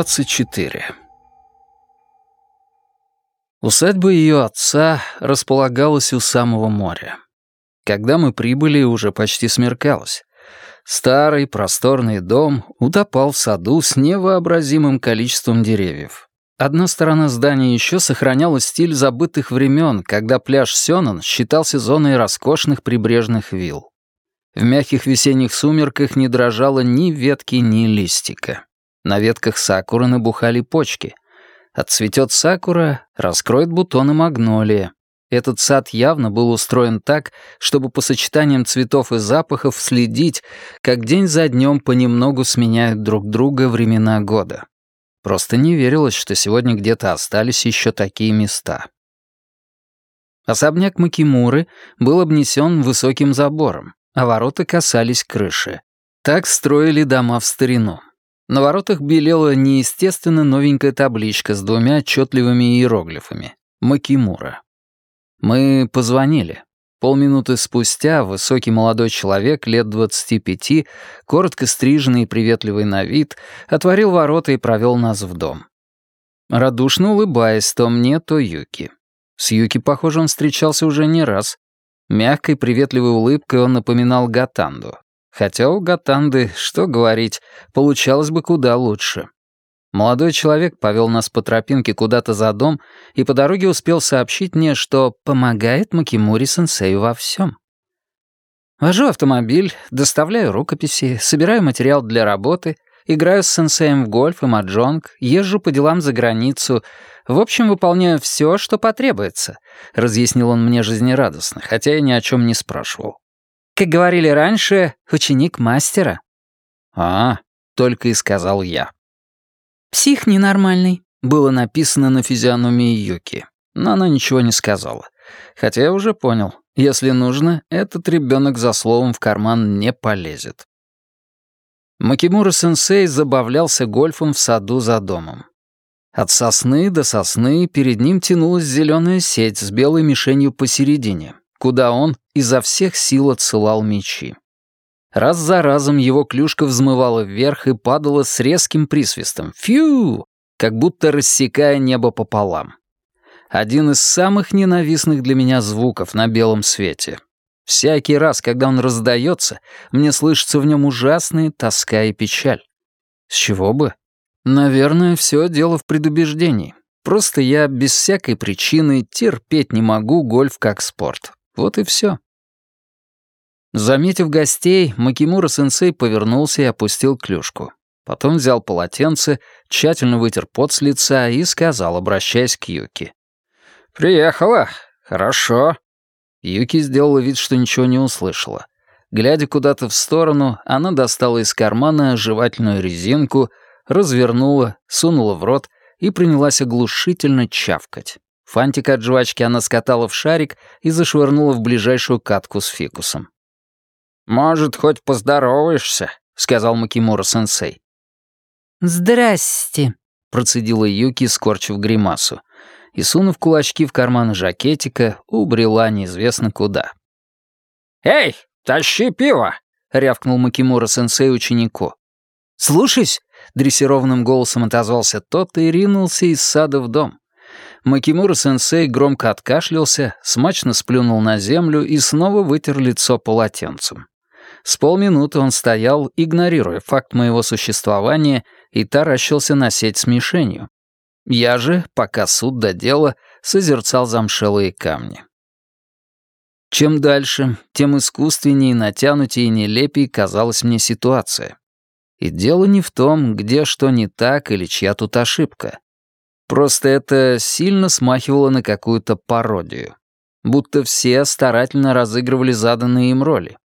24. Усадьба ее отца располагалась у самого моря. Когда мы прибыли, уже почти смеркалось. Старый просторный дом утопал в саду с невообразимым количеством деревьев. Одна сторона здания еще сохраняла стиль забытых времен, когда пляж Сёнон считался зоной роскошных прибрежных вилл. В мягких весенних сумерках не дрожало ни ветки, ни листика. На ветках сакуры набухали почки. Отцветет сакура, раскроет бутоны магнолия. Этот сад явно был устроен так, чтобы по сочетаниям цветов и запахов следить, как день за днем понемногу сменяют друг друга времена года. Просто не верилось, что сегодня где-то остались еще такие места. Особняк Макимуры был обнесен высоким забором, а ворота касались крыши. Так строили дома в старину. На воротах белела неестественно новенькая табличка с двумя отчетливыми иероглифами «Макимура». Мы позвонили. Полминуты спустя высокий молодой человек лет двадцати пяти, коротко стриженный и приветливый на вид, отворил ворота и провел нас в дом. Радушно улыбаясь то мне, то Юки. С Юки, похоже, он встречался уже не раз. Мягкой, приветливой улыбкой он напоминал Гатанду. Хотя у Гатанды, что говорить, получалось бы куда лучше. Молодой человек повел нас по тропинке куда-то за дом и по дороге успел сообщить мне, что помогает Макимури-сенсею во всем. Вожу автомобиль, доставляю рукописи, собираю материал для работы, играю с сенсеем в гольф и маджонг, езжу по делам за границу, в общем, выполняю все, что потребуется, разъяснил он мне жизнерадостно, хотя я ни о чем не спрашивал. Как говорили раньше, ученик мастера». «А, только и сказал я». «Псих ненормальный», — было написано на физиономии Юки. Но она ничего не сказала. Хотя я уже понял, если нужно, этот ребенок за словом в карман не полезет. Макимура-сенсей забавлялся гольфом в саду за домом. От сосны до сосны перед ним тянулась зеленая сеть с белой мишенью посередине куда он изо всех сил отсылал мечи. Раз за разом его клюшка взмывала вверх и падала с резким присвистом. Фью! Как будто рассекая небо пополам. Один из самых ненавистных для меня звуков на белом свете. Всякий раз, когда он раздается, мне слышится в нем ужасная тоска и печаль. С чего бы? Наверное, все дело в предубеждении. Просто я без всякой причины терпеть не могу гольф как спорт. Вот и все. Заметив гостей, Макимура-сенсей повернулся и опустил клюшку. Потом взял полотенце, тщательно вытер пот с лица и сказал, обращаясь к Юки. «Приехала. Хорошо». Юки сделала вид, что ничего не услышала. Глядя куда-то в сторону, она достала из кармана жевательную резинку, развернула, сунула в рот и принялась оглушительно чавкать. Фантик от жвачки она скатала в шарик и зашвырнула в ближайшую катку с фикусом. «Может, хоть поздороваешься?» — сказал Макимура-сенсей. «Здрасте», — процедила Юки, скорчив гримасу, и, сунув кулачки в карманы жакетика, убрела неизвестно куда. «Эй, тащи пиво!» — рявкнул Макимура-сенсей ученику. «Слушаюсь!» — дрессированным голосом отозвался тот и ринулся из сада в дом. Макимура-сенсей громко откашлялся, смачно сплюнул на землю и снова вытер лицо полотенцем. С полминуты он стоял, игнорируя факт моего существования, и таращился на сеть с мишенью. Я же, пока суд до дела, созерцал замшелые камни. Чем дальше, тем искусственнее, натянутее и нелепее казалась мне ситуация. И дело не в том, где что не так или чья тут ошибка. Просто это сильно смахивало на какую-то пародию. Будто все старательно разыгрывали заданные им роли.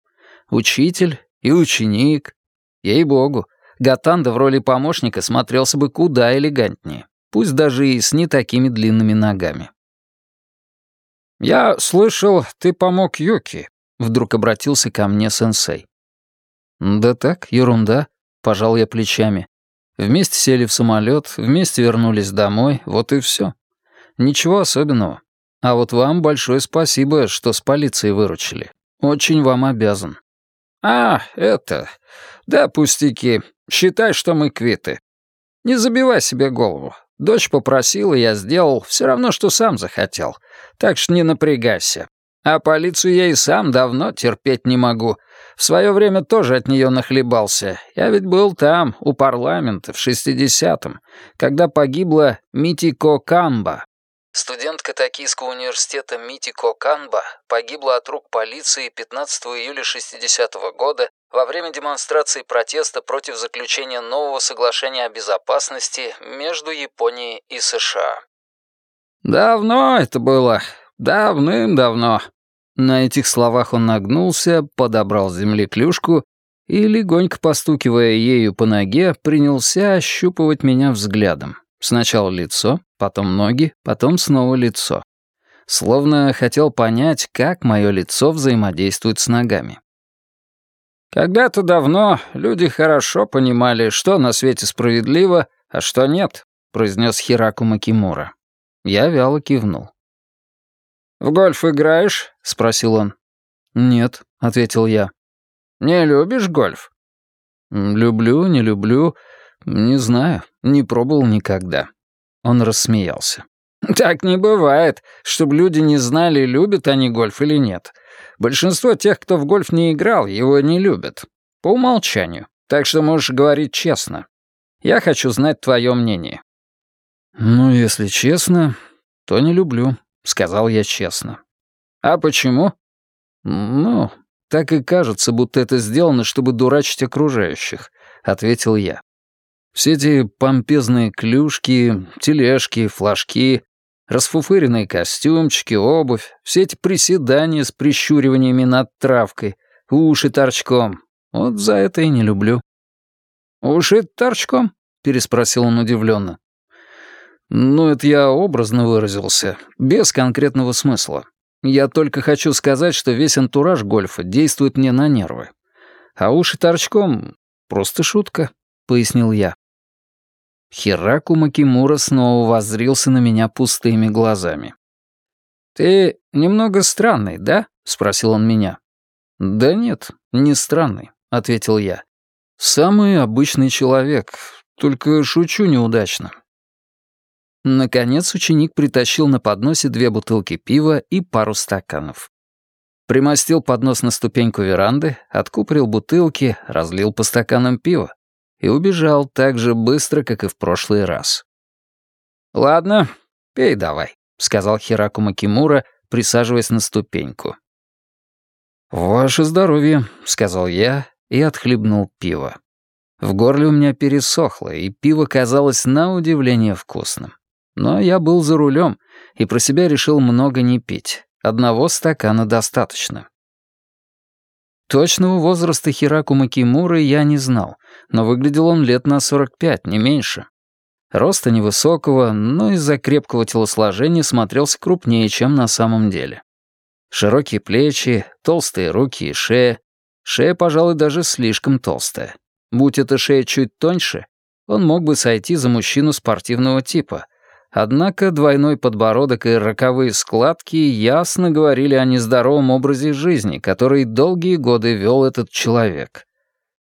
Учитель и ученик. Ей-богу, Гатанда в роли помощника смотрелся бы куда элегантнее, пусть даже и с не такими длинными ногами. «Я слышал, ты помог Юки», — вдруг обратился ко мне сенсей. «Да так, ерунда», — пожал я плечами. Вместе сели в самолет, вместе вернулись домой, вот и все. Ничего особенного. А вот вам большое спасибо, что с полицией выручили. Очень вам обязан. А, это... Да, пустяки. Считай, что мы квиты. Не забивай себе голову. Дочь попросила, я сделал, все равно, что сам захотел. Так что не напрягайся. А полицию я и сам давно терпеть не могу. В свое время тоже от нее нахлебался. Я ведь был там, у парламента, в 60-м, когда погибла Митико Камба. Студентка Токийского университета Митико Канба погибла от рук полиции 15 июля 60 -го года во время демонстрации протеста против заключения нового соглашения о безопасности между Японией и США. «Давно это было. Давным-давно». На этих словах он нагнулся, подобрал с земли клюшку и, легонько постукивая ею по ноге, принялся ощупывать меня взглядом. Сначала лицо, потом ноги, потом снова лицо. Словно хотел понять, как мое лицо взаимодействует с ногами. «Когда-то давно люди хорошо понимали, что на свете справедливо, а что нет», — произнес Хираку Макимура. Я вяло кивнул. «В гольф играешь?» — спросил он. «Нет», — ответил я. «Не любишь гольф?» «Люблю, не люблю. Не знаю, не пробовал никогда». Он рассмеялся. «Так не бывает, чтобы люди не знали, любят они гольф или нет. Большинство тех, кто в гольф не играл, его не любят. По умолчанию. Так что можешь говорить честно. Я хочу знать твое мнение». «Ну, если честно, то не люблю», — сказал я честно. «А почему?» «Ну, так и кажется, будто это сделано, чтобы дурачить окружающих», — ответил я. Все эти помпезные клюшки, тележки, флажки, расфуфыренные костюмчики, обувь, все эти приседания с прищуриваниями над травкой, уши торчком. Вот за это и не люблю. «Уши торчком?» — переспросил он удивленно. «Ну, это я образно выразился, без конкретного смысла. Я только хочу сказать, что весь антураж гольфа действует мне на нервы. А уши торчком — просто шутка», — пояснил я. Хираку Макимура снова воззрился на меня пустыми глазами. «Ты немного странный, да?» — спросил он меня. «Да нет, не странный», — ответил я. «Самый обычный человек, только шучу неудачно». Наконец ученик притащил на подносе две бутылки пива и пару стаканов. Примостил поднос на ступеньку веранды, откупорил бутылки, разлил по стаканам пива и убежал так же быстро, как и в прошлый раз. «Ладно, пей давай», — сказал Хираку Макимура, присаживаясь на ступеньку. «Ваше здоровье», — сказал я и отхлебнул пиво. В горле у меня пересохло, и пиво казалось на удивление вкусным. Но я был за рулем и про себя решил много не пить. Одного стакана достаточно. Точного возраста Хираку Макимуры я не знал, но выглядел он лет на 45, не меньше. Роста невысокого, но из-за крепкого телосложения смотрелся крупнее, чем на самом деле. Широкие плечи, толстые руки и шея. Шея, пожалуй, даже слишком толстая. Будь эта шея чуть тоньше, он мог бы сойти за мужчину спортивного типа, Однако двойной подбородок и роковые складки ясно говорили о нездоровом образе жизни, который долгие годы вел этот человек.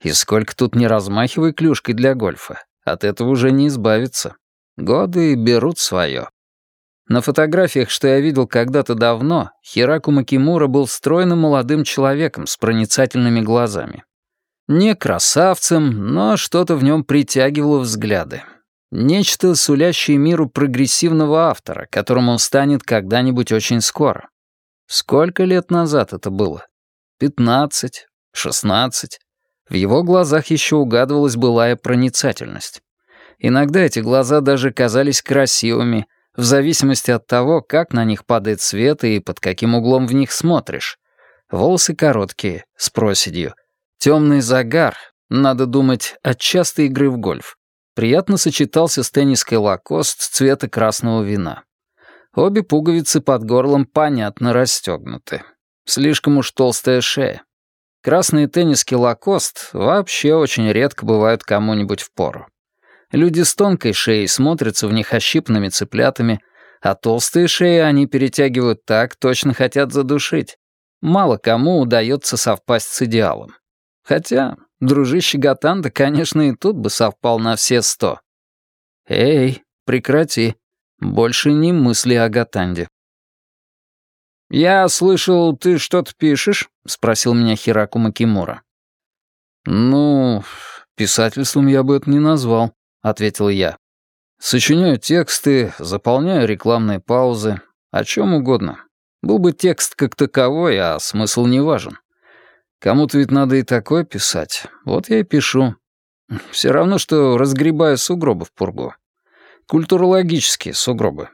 И сколько тут не размахивай клюшкой для гольфа, от этого уже не избавиться. Годы берут свое. На фотографиях, что я видел когда-то давно, Хираку Макимура был стройным молодым человеком с проницательными глазами. Не красавцем, но что-то в нем притягивало взгляды. Нечто, сулящее миру прогрессивного автора, которым он станет когда-нибудь очень скоро. Сколько лет назад это было? Пятнадцать? Шестнадцать? В его глазах еще угадывалась былая проницательность. Иногда эти глаза даже казались красивыми, в зависимости от того, как на них падает свет и под каким углом в них смотришь. Волосы короткие, с проседью. Темный загар, надо думать, от частой игры в гольф приятно сочетался с тенниской лакост цвета красного вина. Обе пуговицы под горлом понятно расстегнуты. Слишком уж толстая шея. Красные тенниски лакост вообще очень редко бывают кому-нибудь в пору. Люди с тонкой шеей смотрятся в них ощипанными цыплятами, а толстые шеи они перетягивают так, точно хотят задушить. Мало кому удается совпасть с идеалом. Хотя Дружище Гатанда, конечно, и тут бы совпал на все сто. «Эй, прекрати. Больше не мысли о Гатанде». «Я слышал, ты что-то пишешь?» — спросил меня Хираку Макимура. «Ну, писательством я бы это не назвал», — ответил я. «Сочиняю тексты, заполняю рекламные паузы, о чем угодно. Был бы текст как таковой, а смысл не важен. Кому-то ведь надо и такое писать. Вот я и пишу. Все равно, что разгребаю сугробы в пургу. Культурологические сугробы».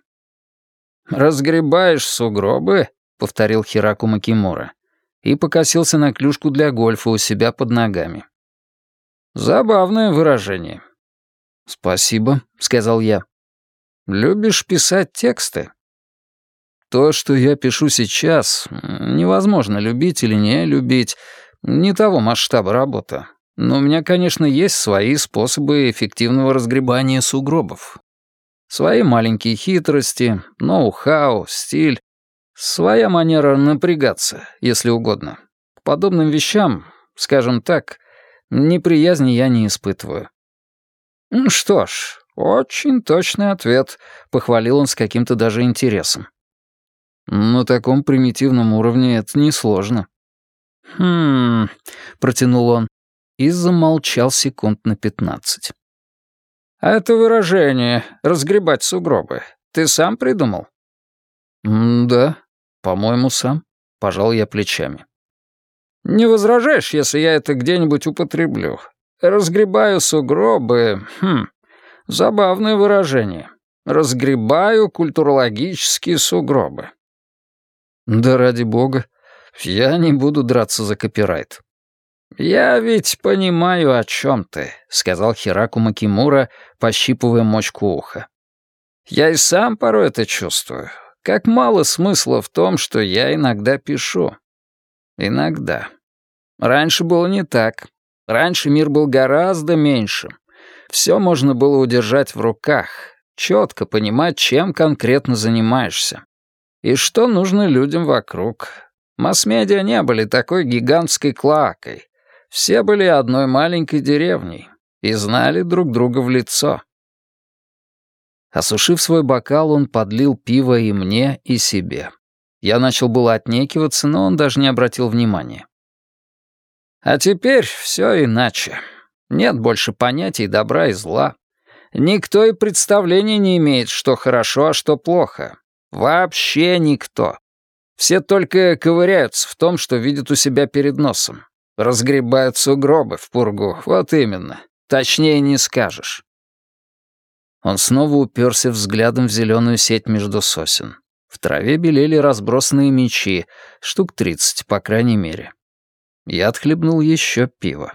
«Разгребаешь сугробы?» — повторил Хираку Макимура и покосился на клюшку для гольфа у себя под ногами. «Забавное выражение». «Спасибо», — сказал я. «Любишь писать тексты?» То, что я пишу сейчас, невозможно любить или не любить. Не того масштаба работа. Но у меня, конечно, есть свои способы эффективного разгребания сугробов. Свои маленькие хитрости, ноу-хау, стиль, Своя манера напрягаться, если угодно. К подобным вещам, скажем так, неприязни я не испытываю. «Что ж, очень точный ответ», — похвалил он с каким-то даже интересом. «На таком примитивном уровне это несложно». «Хм...» — протянул он и замолчал секунд на пятнадцать. «А это выражение «разгребать сугробы» ты сам придумал?» «Да», «По-моему, сам». Пожал я плечами. «Не возражаешь, если я это где-нибудь употреблю? Разгребаю сугробы... Хм, забавное выражение. Разгребаю культурологические сугробы». «Да ради бога. Я не буду драться за копирайт». «Я ведь понимаю, о чем ты», — сказал Хираку Макимура, пощипывая мочку уха. «Я и сам порой это чувствую. Как мало смысла в том, что я иногда пишу. Иногда. Раньше было не так. Раньше мир был гораздо меньшим. Все можно было удержать в руках, четко понимать, чем конкретно занимаешься. И что нужно людям вокруг. Масс-медиа не были такой гигантской клакой. Все были одной маленькой деревней и знали друг друга в лицо. Осушив свой бокал, он подлил пиво и мне, и себе. Я начал было отнекиваться, но он даже не обратил внимания. «А теперь все иначе. Нет больше понятий добра и зла. Никто и представления не имеет, что хорошо, а что плохо. Вообще никто. Все только ковыряются в том, что видят у себя перед носом. Разгребают сугробы в пургу, вот именно. Точнее не скажешь. Он снова уперся взглядом в зеленую сеть между сосен. В траве белели разбросанные мечи, штук тридцать, по крайней мере. Я отхлебнул еще пиво.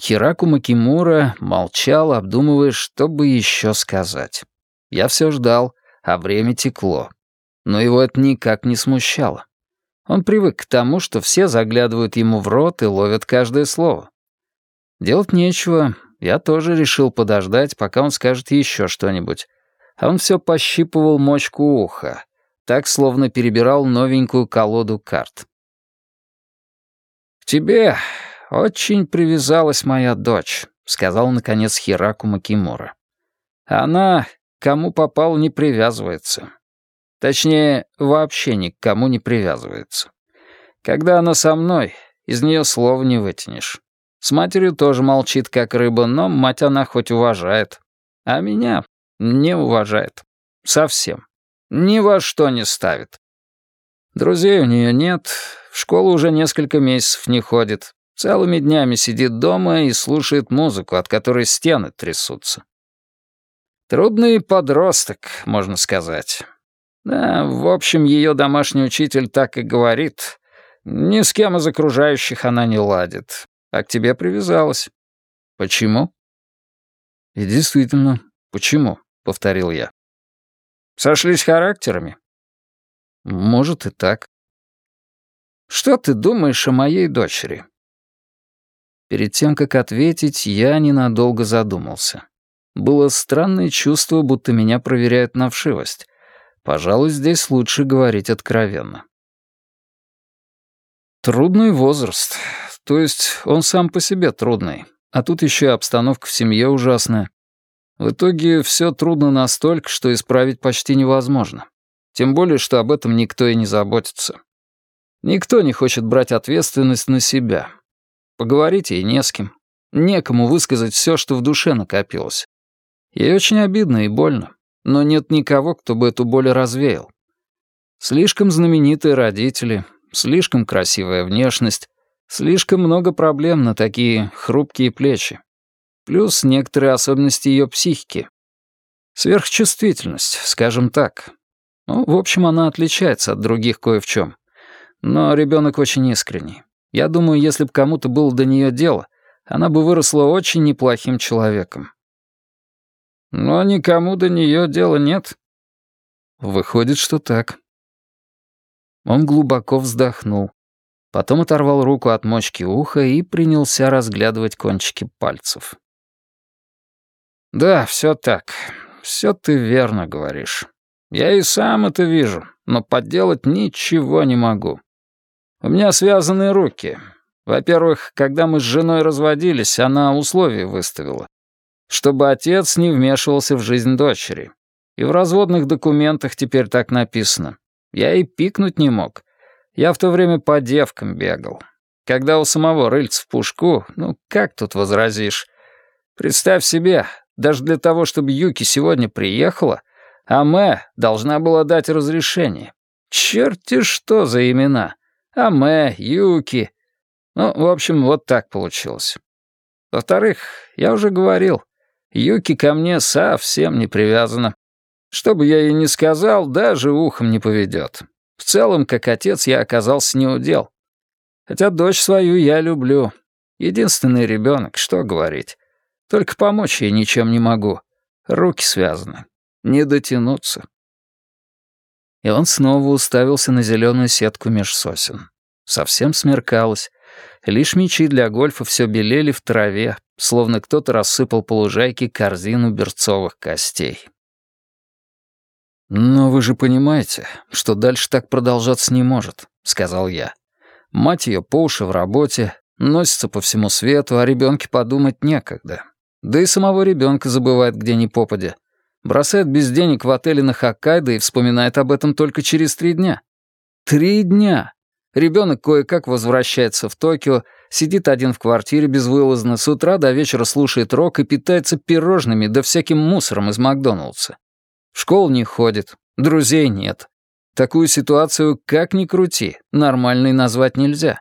Хираку Макимура молчал, обдумывая, что бы еще сказать. Я все ждал, а время текло. Но его это никак не смущало. Он привык к тому, что все заглядывают ему в рот и ловят каждое слово. Делать нечего, я тоже решил подождать, пока он скажет еще что-нибудь. А он все пощипывал мочку уха, так, словно перебирал новенькую колоду карт. «К тебе очень привязалась моя дочь», — сказал, наконец, Хираку Макимура. «Она кому попал не привязывается. Точнее, вообще ни к кому не привязывается. Когда она со мной, из нее слова не вытянешь. С матерью тоже молчит, как рыба, но мать она хоть уважает. А меня не уважает. Совсем. Ни во что не ставит. Друзей у нее нет, в школу уже несколько месяцев не ходит. Целыми днями сидит дома и слушает музыку, от которой стены трясутся. Трудный подросток, можно сказать. Да, в общем, ее домашний учитель так и говорит. Ни с кем из окружающих она не ладит а к тебе привязалась. Почему? И действительно, почему? Повторил я. Сошлись характерами? Может и так. Что ты думаешь о моей дочери? Перед тем, как ответить, я ненадолго задумался. Было странное чувство, будто меня проверяют на вшивость. Пожалуй, здесь лучше говорить откровенно. Трудный возраст. То есть он сам по себе трудный, а тут еще и обстановка в семье ужасная. В итоге все трудно настолько, что исправить почти невозможно. Тем более, что об этом никто и не заботится. Никто не хочет брать ответственность на себя. Поговорить ей не с кем. Некому высказать все, что в душе накопилось. Ей очень обидно и больно, но нет никого, кто бы эту боль развеял. Слишком знаменитые родители, слишком красивая внешность, слишком много проблем на такие хрупкие плечи. Плюс некоторые особенности ее психики. Сверхчувствительность, скажем так. Ну, в общем, она отличается от других кое в чем. Но ребенок очень искренний. Я думаю, если бы кому-то было до нее дело, она бы выросла очень неплохим человеком. Но никому до нее дела нет. Выходит, что так. Он глубоко вздохнул. Потом оторвал руку от мочки уха и принялся разглядывать кончики пальцев. «Да, все так. Все ты верно говоришь. Я и сам это вижу, но подделать ничего не могу. У меня связаны руки. Во-первых, когда мы с женой разводились, она условия выставила. Чтобы отец не вмешивался в жизнь дочери. И в разводных документах теперь так написано. Я и пикнуть не мог. Я в то время по девкам бегал. Когда у самого рыльца в пушку, ну как тут возразишь? Представь себе, даже для того, чтобы Юки сегодня приехала, Аме должна была дать разрешение. Черти что за имена. Аме, Юки. Ну, в общем, вот так получилось. Во-вторых, я уже говорил, Юки ко мне совсем не привязана. Что бы я ей ни сказал, даже ухом не поведет. В целом, как отец, я оказался неудел. Хотя дочь свою я люблю. Единственный ребенок, что говорить. Только помочь ей ничем не могу. Руки связаны. Не дотянуться. И он снова уставился на зеленую сетку меж сосен. Совсем смеркалось. Лишь мечи для гольфа все белели в траве, словно кто-то рассыпал по лужайке корзину берцовых костей. «Но вы же понимаете, что дальше так продолжаться не может», — сказал я. «Мать ее по уши в работе, носится по всему свету, о ребенке подумать некогда. Да и самого ребенка забывает где ни попадя. Бросает без денег в отеле на Хоккайдо и вспоминает об этом только через три дня. Три дня! Ребенок кое-как возвращается в Токио, сидит один в квартире безвылазно, с утра до вечера слушает рок и питается пирожными да всяким мусором из Макдоналдса. В школу не ходит, друзей нет. Такую ситуацию, как ни крути, нормальной назвать нельзя.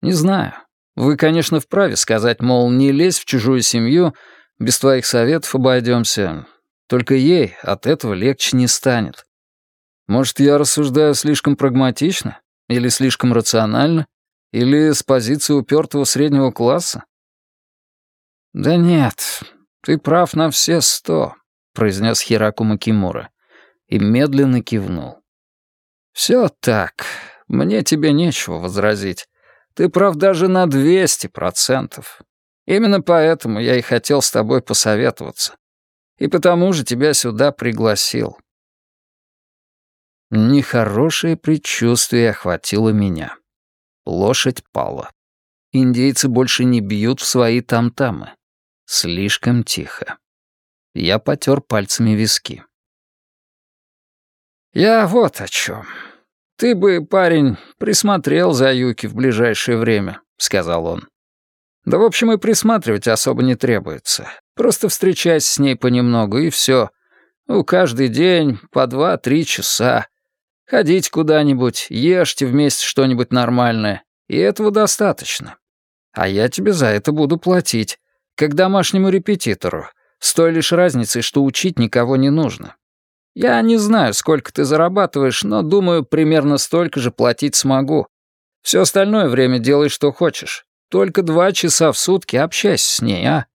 Не знаю. Вы, конечно, вправе сказать, мол, не лезь в чужую семью, без твоих советов обойдемся. Только ей от этого легче не станет. Может, я рассуждаю слишком прагматично? Или слишком рационально? Или с позиции упертого среднего класса? Да нет, ты прав на все сто. — произнес Хираку Макимура и медленно кивнул. «Все так. Мне тебе нечего возразить. Ты прав даже на двести процентов. Именно поэтому я и хотел с тобой посоветоваться. И потому же тебя сюда пригласил». Нехорошее предчувствие охватило меня. Лошадь пала. Индейцы больше не бьют в свои тамтамы. Слишком тихо. Я потер пальцами виски. «Я вот о чем. Ты бы, парень, присмотрел за Юки в ближайшее время», — сказал он. «Да, в общем, и присматривать особо не требуется. Просто встречайся с ней понемногу, и все. Ну, каждый день по два-три часа. Ходите куда-нибудь, ешьте вместе что-нибудь нормальное, и этого достаточно. А я тебе за это буду платить, как домашнему репетитору, с той лишь разницей, что учить никого не нужно. Я не знаю, сколько ты зарабатываешь, но, думаю, примерно столько же платить смогу. Все остальное время делай, что хочешь. Только два часа в сутки общайся с ней, а?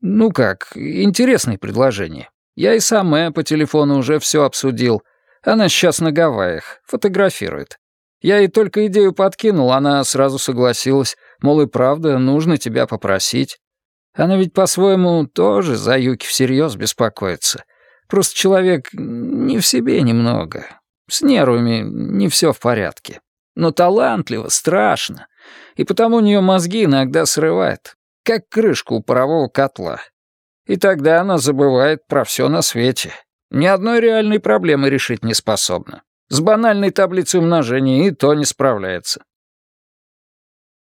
Ну как, интересное предложение. Я и сам Э по телефону уже все обсудил. Она сейчас на Гавайях, фотографирует. Я ей только идею подкинул, она сразу согласилась. Мол, и правда, нужно тебя попросить. Она ведь по-своему тоже за Юки всерьез беспокоится. Просто человек не в себе немного. С нервами не все в порядке. Но талантливо, страшно. И потому у нее мозги иногда срывает. Как крышку у парового котла. И тогда она забывает про все на свете. Ни одной реальной проблемы решить не способна. С банальной таблицей умножения и то не справляется.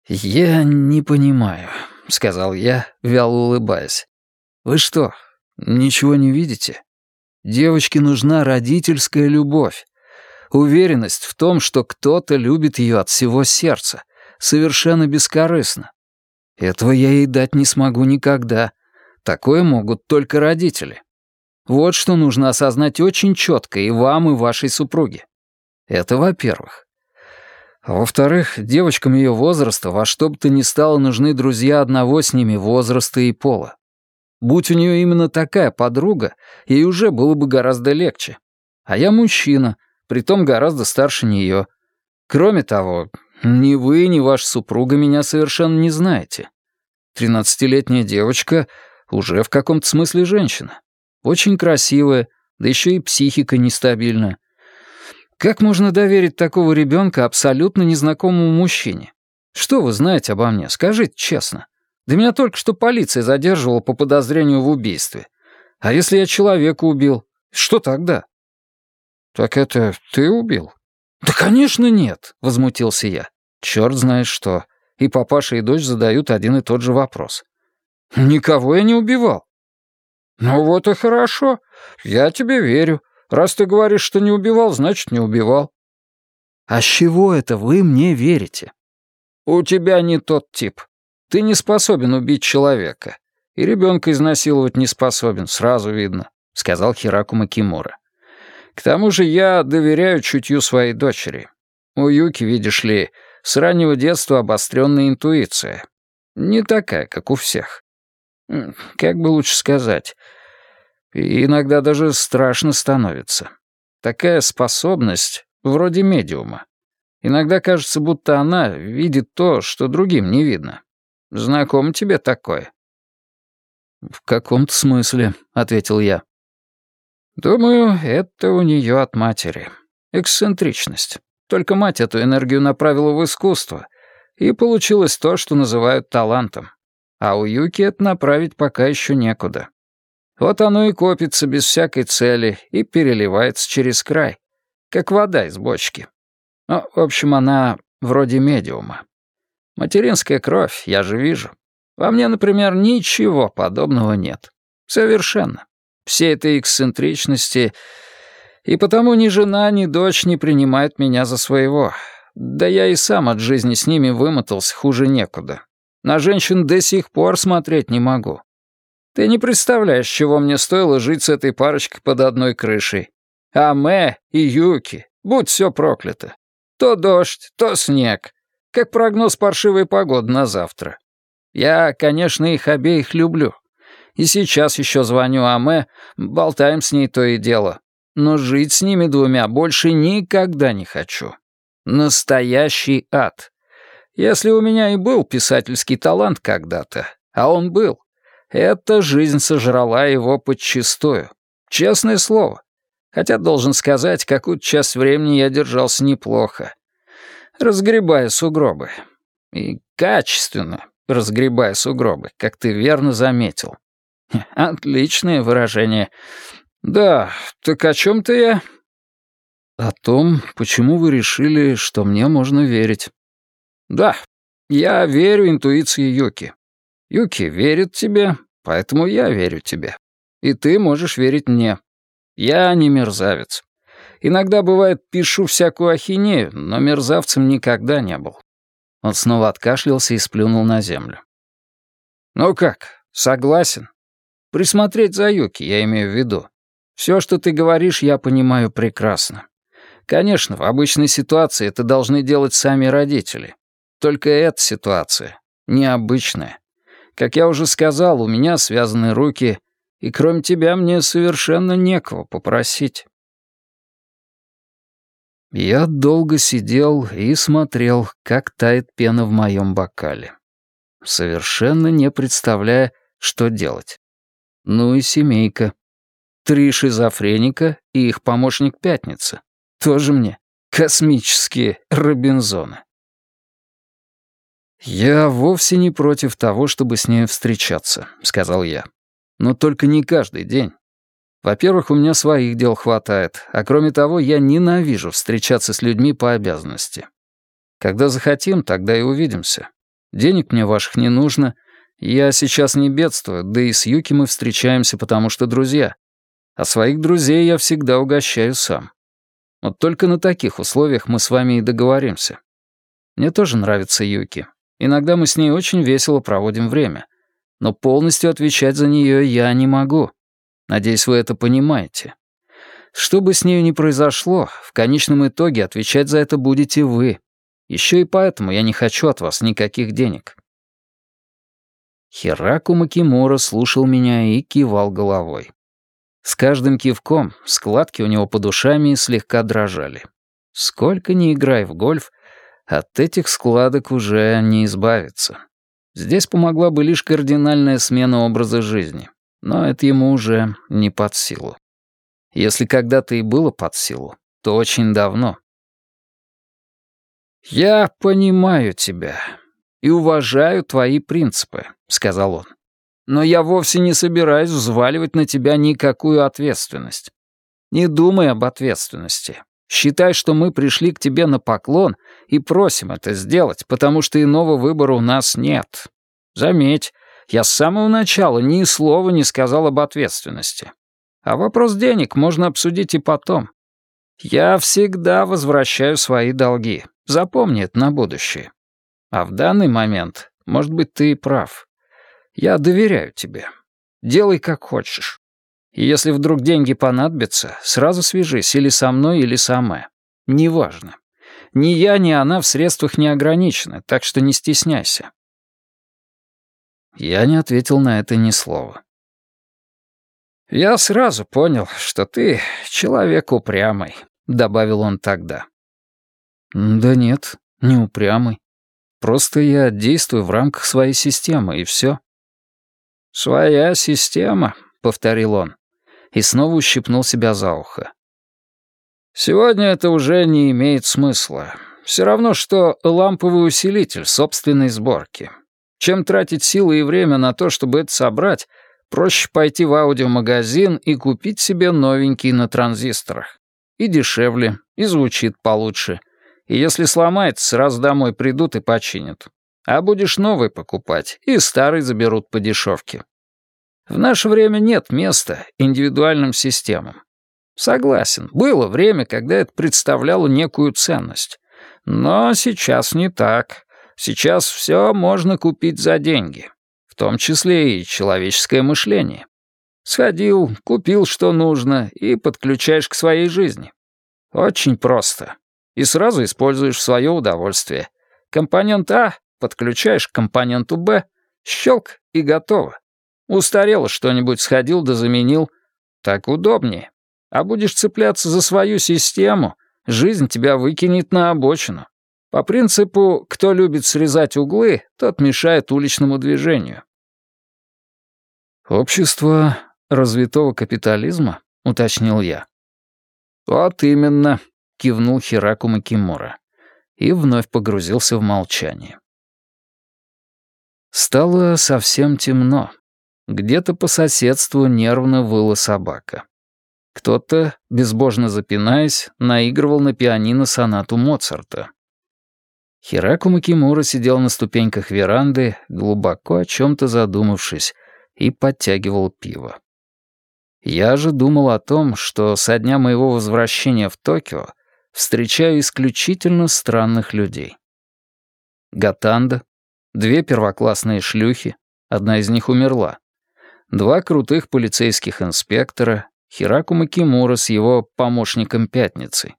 «Я не понимаю», — сказал я, вяло улыбаясь. «Вы что, ничего не видите? Девочке нужна родительская любовь. Уверенность в том, что кто-то любит ее от всего сердца, совершенно бескорыстно. Этого я ей дать не смогу никогда. Такое могут только родители. Вот что нужно осознать очень четко и вам, и вашей супруге. Это во-первых. А во-вторых, девочкам ее возраста во что бы то ни стало нужны друзья одного с ними возраста и пола. Будь у нее именно такая подруга, ей уже было бы гораздо легче. А я мужчина, притом гораздо старше нее. Кроме того, ни вы, ни ваша супруга меня совершенно не знаете. Тринадцатилетняя девочка уже в каком-то смысле женщина. Очень красивая, да еще и психика нестабильная. Как можно доверить такого ребенка абсолютно незнакомому мужчине? Что вы знаете обо мне, скажите честно. Да меня только что полиция задерживала по подозрению в убийстве. А если я человека убил, что тогда? Так это ты убил? Да, конечно, нет, возмутился я. Черт знает что. И папаша, и дочь задают один и тот же вопрос. Никого я не убивал. «Ну вот и хорошо. Я тебе верю. Раз ты говоришь, что не убивал, значит, не убивал». «А с чего это вы мне верите?» «У тебя не тот тип. Ты не способен убить человека. И ребенка изнасиловать не способен, сразу видно», — сказал Хираку Макимура. «К тому же я доверяю чутью своей дочери. У Юки, видишь ли, с раннего детства обостренная интуиция. Не такая, как у всех. Как бы лучше сказать. И иногда даже страшно становится. Такая способность, вроде медиума. Иногда кажется, будто она видит то, что другим не видно. Знакомо тебе такое?» «В каком-то смысле», — ответил я. «Думаю, это у нее от матери. Эксцентричность. Только мать эту энергию направила в искусство, и получилось то, что называют талантом. А у Юки это направить пока еще некуда. Вот оно и копится без всякой цели и переливается через край, как вода из бочки. Ну, в общем, она вроде медиума. Материнская кровь, я же вижу. Во мне, например, ничего подобного нет. Совершенно. Все этой эксцентричности... И потому ни жена, ни дочь не принимают меня за своего. Да я и сам от жизни с ними вымотался хуже некуда. На женщин до сих пор смотреть не могу. Ты не представляешь, чего мне стоило жить с этой парочкой под одной крышей. А Мэ и Юки, будь все проклято. То дождь, то снег. Как прогноз паршивой погоды на завтра. Я, конечно, их обеих люблю. И сейчас еще звоню Аме, болтаем с ней то и дело. Но жить с ними двумя больше никогда не хочу. Настоящий ад. Если у меня и был писательский талант когда-то, а он был, эта жизнь сожрала его подчистую. Честное слово. Хотя, должен сказать, какую-то часть времени я держался неплохо. Разгребая сугробы. И качественно разгребая сугробы, как ты верно заметил. Отличное выражение. Да, так о чем-то я... О том, почему вы решили, что мне можно верить. Да, я верю интуиции Юки. Юки верит тебе, поэтому я верю тебе. И ты можешь верить мне. Я не мерзавец. Иногда, бывает, пишу всякую ахинею, но мерзавцем никогда не был». Он снова откашлялся и сплюнул на землю. «Ну как, согласен? Присмотреть за Юки, я имею в виду. Все, что ты говоришь, я понимаю прекрасно. Конечно, в обычной ситуации это должны делать сами родители. Только эта ситуация необычная. Как я уже сказал, у меня связаны руки, и кроме тебя мне совершенно некого попросить». Я долго сидел и смотрел, как тает пена в моем бокале. Совершенно не представляя, что делать. Ну и семейка. Три шизофреника и их помощник Пятница. Тоже мне космические Робинзоны. «Я вовсе не против того, чтобы с ней встречаться», — сказал я. но только не каждый день. Во-первых, у меня своих дел хватает, а кроме того, я ненавижу встречаться с людьми по обязанности. Когда захотим, тогда и увидимся. Денег мне ваших не нужно. Я сейчас не бедствую, да и с Юки мы встречаемся, потому что друзья. А своих друзей я всегда угощаю сам. Вот только на таких условиях мы с вами и договоримся. Мне тоже нравится Юки. Иногда мы с ней очень весело проводим время. Но полностью отвечать за нее я не могу. Надеюсь, вы это понимаете. Что бы с нею ни произошло, в конечном итоге отвечать за это будете вы. Еще и поэтому я не хочу от вас никаких денег». Хираку Макимура слушал меня и кивал головой. С каждым кивком складки у него под ушами слегка дрожали. Сколько ни играй в гольф, от этих складок уже не избавиться. Здесь помогла бы лишь кардинальная смена образа жизни но это ему уже не под силу. Если когда-то и было под силу, то очень давно. «Я понимаю тебя и уважаю твои принципы», — сказал он. «Но я вовсе не собираюсь взваливать на тебя никакую ответственность. Не думай об ответственности. Считай, что мы пришли к тебе на поклон и просим это сделать, потому что иного выбора у нас нет. Заметь, я с самого начала ни слова не сказал об ответственности. А вопрос денег можно обсудить и потом. Я всегда возвращаю свои долги. Запомни это на будущее. А в данный момент, может быть, ты и прав. Я доверяю тебе. Делай как хочешь. И если вдруг деньги понадобятся, сразу свяжись или со мной, или сама. Неважно. Ни я, ни она в средствах не ограничены, так что не стесняйся. Я не ответил на это ни слова. «Я сразу понял, что ты человек упрямый», — добавил он тогда. «Да нет, не упрямый. Просто я действую в рамках своей системы, и все». «Своя система», — повторил он, и снова ущипнул себя за ухо. «Сегодня это уже не имеет смысла. Все равно, что ламповый усилитель собственной сборки. Чем тратить силы и время на то, чтобы это собрать, проще пойти в аудиомагазин и купить себе новенький на транзисторах. И дешевле, и звучит получше. И если сломается, сразу домой придут и починят. А будешь новый покупать, и старый заберут по дешевке. В наше время нет места индивидуальным системам. Согласен, было время, когда это представляло некую ценность. Но сейчас не так. Сейчас все можно купить за деньги, в том числе и человеческое мышление. Сходил, купил, что нужно, и подключаешь к своей жизни. Очень просто. И сразу используешь свое удовольствие. Компонент А подключаешь к компоненту Б, щелк и готово. Устарело что-нибудь, сходил да заменил. Так удобнее. А будешь цепляться за свою систему, жизнь тебя выкинет на обочину. По принципу «кто любит срезать углы, тот мешает уличному движению». «Общество развитого капитализма?» — уточнил я. «Вот именно», — кивнул Хираку Макимура и вновь погрузился в молчание. Стало совсем темно. Где-то по соседству нервно выла собака. Кто-то, безбожно запинаясь, наигрывал на пианино сонату Моцарта. Хираку Макимура сидел на ступеньках веранды, глубоко о чем-то задумавшись, и подтягивал пиво. Я же думал о том, что со дня моего возвращения в Токио встречаю исключительно странных людей. Гатанда, две первоклассные шлюхи, одна из них умерла, два крутых полицейских инспектора, Хираку Макимура с его помощником Пятницей.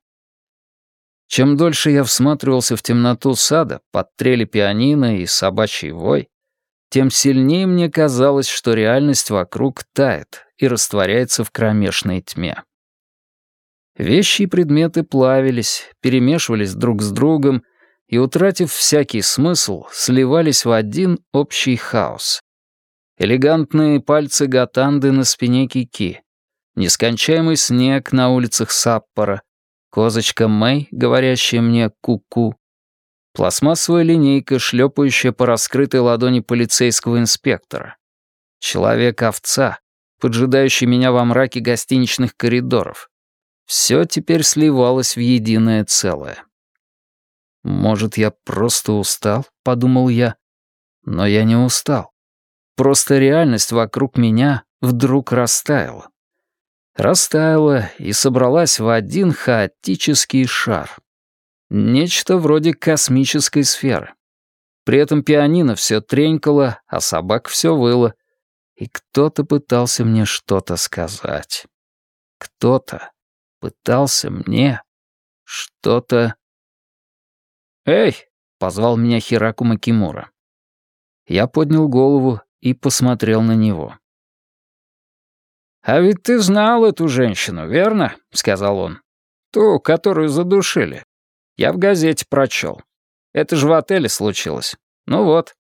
Чем дольше я всматривался в темноту сада, под трели пианино и собачий вой, тем сильнее мне казалось, что реальность вокруг тает и растворяется в кромешной тьме. Вещи и предметы плавились, перемешивались друг с другом и, утратив всякий смысл, сливались в один общий хаос. Элегантные пальцы Гатанды на спине Кики, нескончаемый снег на улицах Саппора, Козочка Мэй, говорящая мне «ку-ку». Пластмассовая линейка, шлепающая по раскрытой ладони полицейского инспектора. Человек-овца, поджидающий меня во мраке гостиничных коридоров. Все теперь сливалось в единое целое. «Может, я просто устал?» — подумал я. Но я не устал. Просто реальность вокруг меня вдруг растаяла. Растаяла и собралась в один хаотический шар. Нечто вроде космической сферы. При этом пианино все тренькало, а собак все выло. И кто-то пытался мне что-то сказать. Кто-то пытался мне что-то... «Эй!» — позвал меня Хираку Макимура. Я поднял голову и посмотрел на него. «А ведь ты знал эту женщину, верно?» — сказал он. «Ту, которую задушили. Я в газете прочел. Это же в отеле случилось. Ну вот.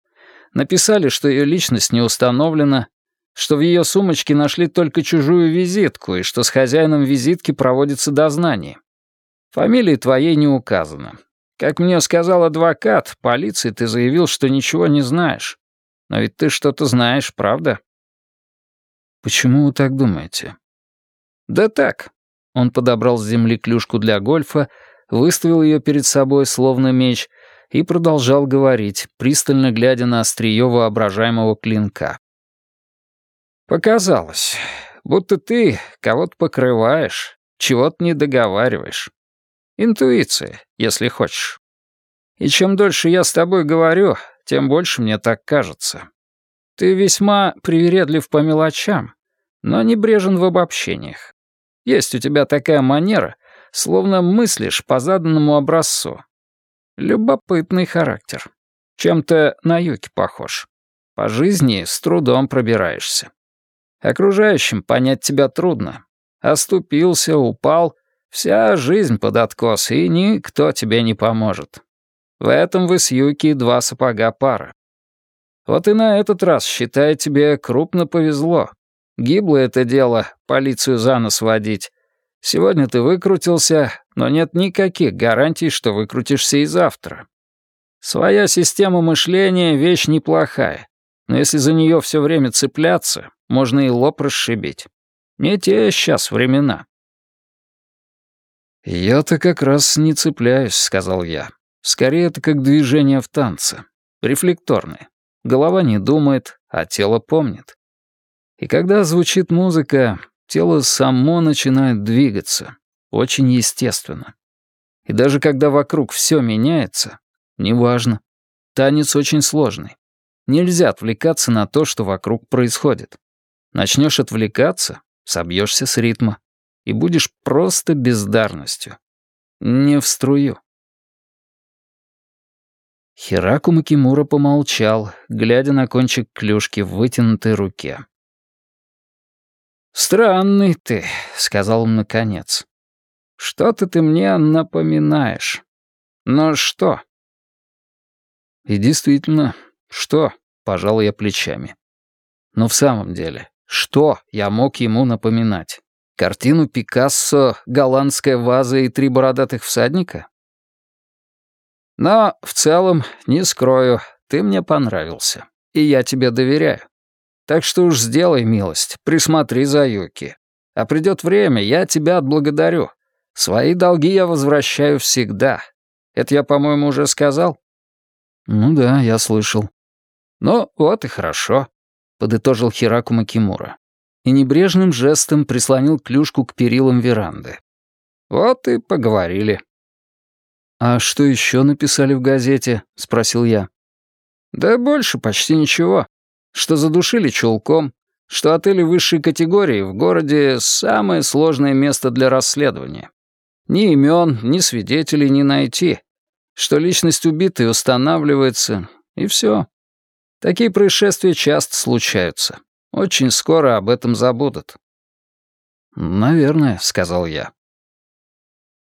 Написали, что ее личность не установлена, что в ее сумочке нашли только чужую визитку и что с хозяином визитки проводится дознание. Фамилии твоей не указано. Как мне сказал адвокат, полиции ты заявил, что ничего не знаешь. Но ведь ты что-то знаешь, правда? Почему вы так думаете? Да так. Он подобрал с земли клюшку для гольфа, выставил ее перед собой, словно меч, и продолжал говорить, пристально глядя на острие воображаемого клинка. Показалось, будто ты кого-то покрываешь, чего-то не договариваешь. Интуиция, если хочешь. И чем дольше я с тобой говорю, тем больше мне так кажется. Ты весьма привередлив по мелочам, но не брежен в обобщениях. Есть у тебя такая манера, словно мыслишь по заданному образцу. Любопытный характер. Чем-то на юки похож. По жизни с трудом пробираешься. Окружающим понять тебя трудно. Оступился, упал, вся жизнь под откос, и никто тебе не поможет. В этом вы с Юки два сапога пара. Вот и на этот раз, считай, тебе крупно повезло. Гибло это дело, полицию за нос водить. Сегодня ты выкрутился, но нет никаких гарантий, что выкрутишься и завтра. Своя система мышления — вещь неплохая, но если за нее все время цепляться, можно и лоб расшибить. Не те сейчас времена. «Я-то как раз не цепляюсь», — сказал я. «Скорее, это как движение в танце. Рефлекторное. Голова не думает, а тело помнит. И когда звучит музыка, тело само начинает двигаться. Очень естественно. И даже когда вокруг все меняется, неважно. Танец очень сложный. Нельзя отвлекаться на то, что вокруг происходит. Начнешь отвлекаться, собьешься с ритма и будешь просто бездарностью. Не в струю. Хираку Макимура помолчал, глядя на кончик клюшки в вытянутой руке. «Странный ты», — сказал он наконец. «Что-то ты мне напоминаешь. Но что?» И действительно, что, пожал я плечами. Но в самом деле, что я мог ему напоминать? Картину Пикассо, голландская ваза и три бородатых всадника? Но в целом, не скрою, ты мне понравился, и я тебе доверяю. Так что уж сделай милость, присмотри за Юки. А придет время, я тебя отблагодарю. Свои долги я возвращаю всегда. Это я, по-моему, уже сказал? Ну да, я слышал. Ну, вот и хорошо. — подытожил Хираку Макимура. И небрежным жестом прислонил клюшку к перилам веранды. «Вот и поговорили». «А что еще написали в газете?» — спросил я. «Да больше почти ничего. Что задушили чулком, что отели высшей категории в городе — самое сложное место для расследования. Ни имен, ни свидетелей не найти. Что личность убитой устанавливается, и все. Такие происшествия часто случаются. Очень скоро об этом забудут». «Наверное», — сказал я.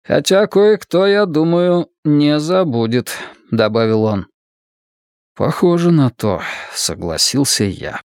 «Хотя кое-кто, я думаю, не забудет», — добавил он. «Похоже на то», — согласился я.